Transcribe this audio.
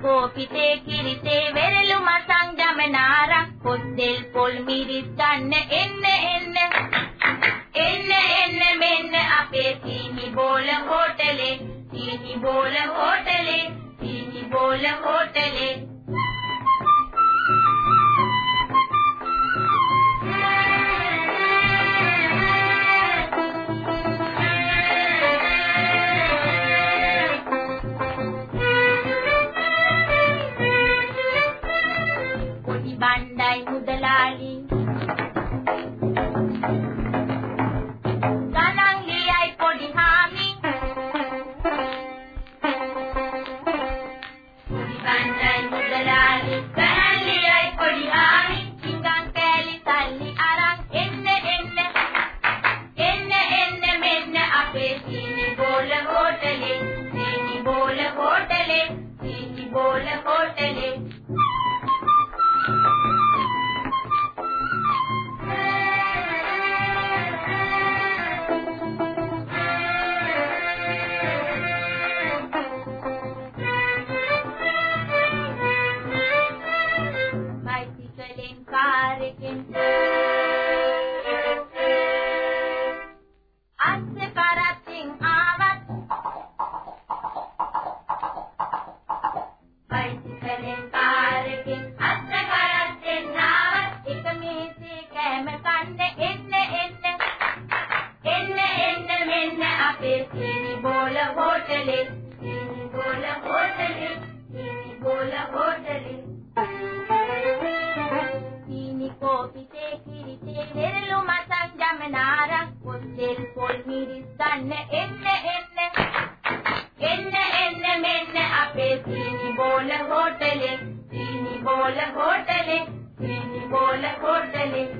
කෝපිතේ කිරිතේ වෙරළු මසං ජමනාරක් පොද්දෙල් පොල් මිරිස් ගන්න එන්න එන්න. එන්න එන්න මෙන්න අපේ සීනි බෝල හෝටලේ සීනි බෝල හෝටලේ සීනි බෝල හෝටලේ. බණ්ඩයි මුදලාලි. ගණන් ලියයි පොඩි හාමි. පොඩි බණ්ඩයි මුදලාලි ගණන් ලියයි පොඩි හාමි. සිංගන් කෑලි සල්ලි අරන් එන්න එන්න. එන්න එන්න මෙන්න අපේ සීනි බෝල හෝටලේ. සීනි බෝල හෝටලේ සීනි බෝල හෝටලේ කාරකින් අස්සේ කරත්ින් ආවත් බයිසිකලෙන් කාරකින් අස්සේ කරත්ින් ආවත් එක මේසේ කැම කන්න එන්න එන්න එන්න එන්න මෙන්න අපේ සීනි බෝල හෝටලේ සීනි බෝල හෝටලේ කෝපිතේ කිරිතේ වෙරළු මසන් ජමනාරක් පොද්දෙල් පොල් මිරිස් ගන්න එන්න එන්න. එන්න එන්න මෙන්න අපේ සීනි බෝල හෝටලේ. සීනි බෝල හෝටලේ සීනි බෝල හෝටලේ.